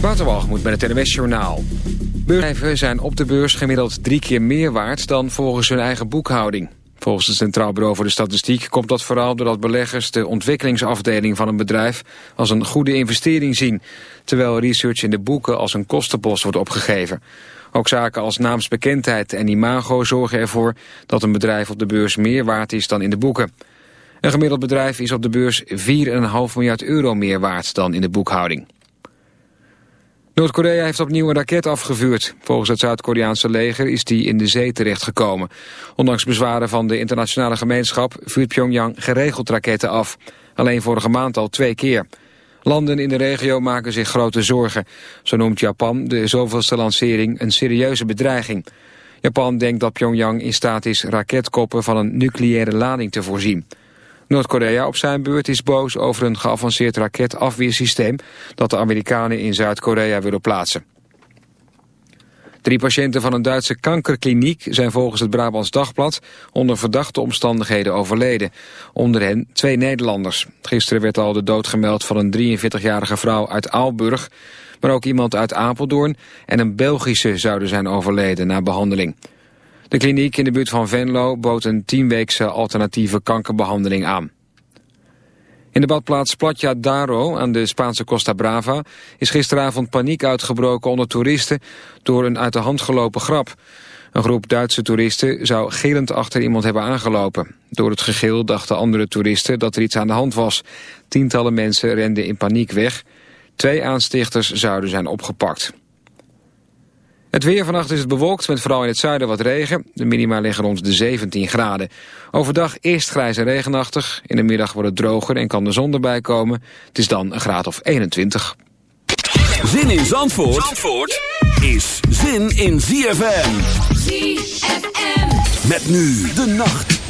Waterwalgemoed met het NWS Journaal. Bedrijven zijn op de beurs gemiddeld drie keer meer waard dan volgens hun eigen boekhouding. Volgens het Centraal Bureau voor de Statistiek komt dat vooral doordat beleggers de ontwikkelingsafdeling van een bedrijf als een goede investering zien, terwijl research in de boeken als een kostenpost wordt opgegeven. Ook zaken als naamsbekendheid en imago zorgen ervoor dat een bedrijf op de beurs meer waard is dan in de boeken. Een gemiddeld bedrijf is op de beurs 4,5 miljard euro meer waard dan in de boekhouding. Noord-Korea heeft opnieuw een raket afgevuurd. Volgens het Zuid-Koreaanse leger is die in de zee terechtgekomen. Ondanks bezwaren van de internationale gemeenschap vuurt Pyongyang geregeld raketten af. Alleen vorige maand al twee keer. Landen in de regio maken zich grote zorgen. Zo noemt Japan de zoveelste lancering een serieuze bedreiging. Japan denkt dat Pyongyang in staat is raketkoppen van een nucleaire lading te voorzien. Noord-Korea op zijn beurt is boos over een geavanceerd raketafweersysteem dat de Amerikanen in Zuid-Korea willen plaatsen. Drie patiënten van een Duitse kankerkliniek zijn volgens het Brabants Dagblad onder verdachte omstandigheden overleden. Onder hen twee Nederlanders. Gisteren werd al de dood gemeld van een 43-jarige vrouw uit Aalburg, maar ook iemand uit Apeldoorn en een Belgische zouden zijn overleden na behandeling. De kliniek in de buurt van Venlo bood een tienweekse alternatieve kankerbehandeling aan. In de badplaats Platja Daro aan de Spaanse Costa Brava is gisteravond paniek uitgebroken onder toeristen door een uit de hand gelopen grap. Een groep Duitse toeristen zou gillend achter iemand hebben aangelopen. Door het gegil dachten andere toeristen dat er iets aan de hand was. Tientallen mensen renden in paniek weg. Twee aanstichters zouden zijn opgepakt. Het weer vannacht is het bewolkt met vooral in het zuiden wat regen. De minima liggen rond de 17 graden. Overdag eerst grijs en regenachtig. In de middag wordt het droger en kan de zon erbij komen. Het is dan een graad of 21. Zin in Zandvoort, Zandvoort is zin in ZFM. ZFM. Met nu de nacht.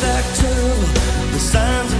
sector, the signs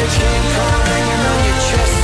your keep come hanging on your chest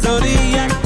zodiac,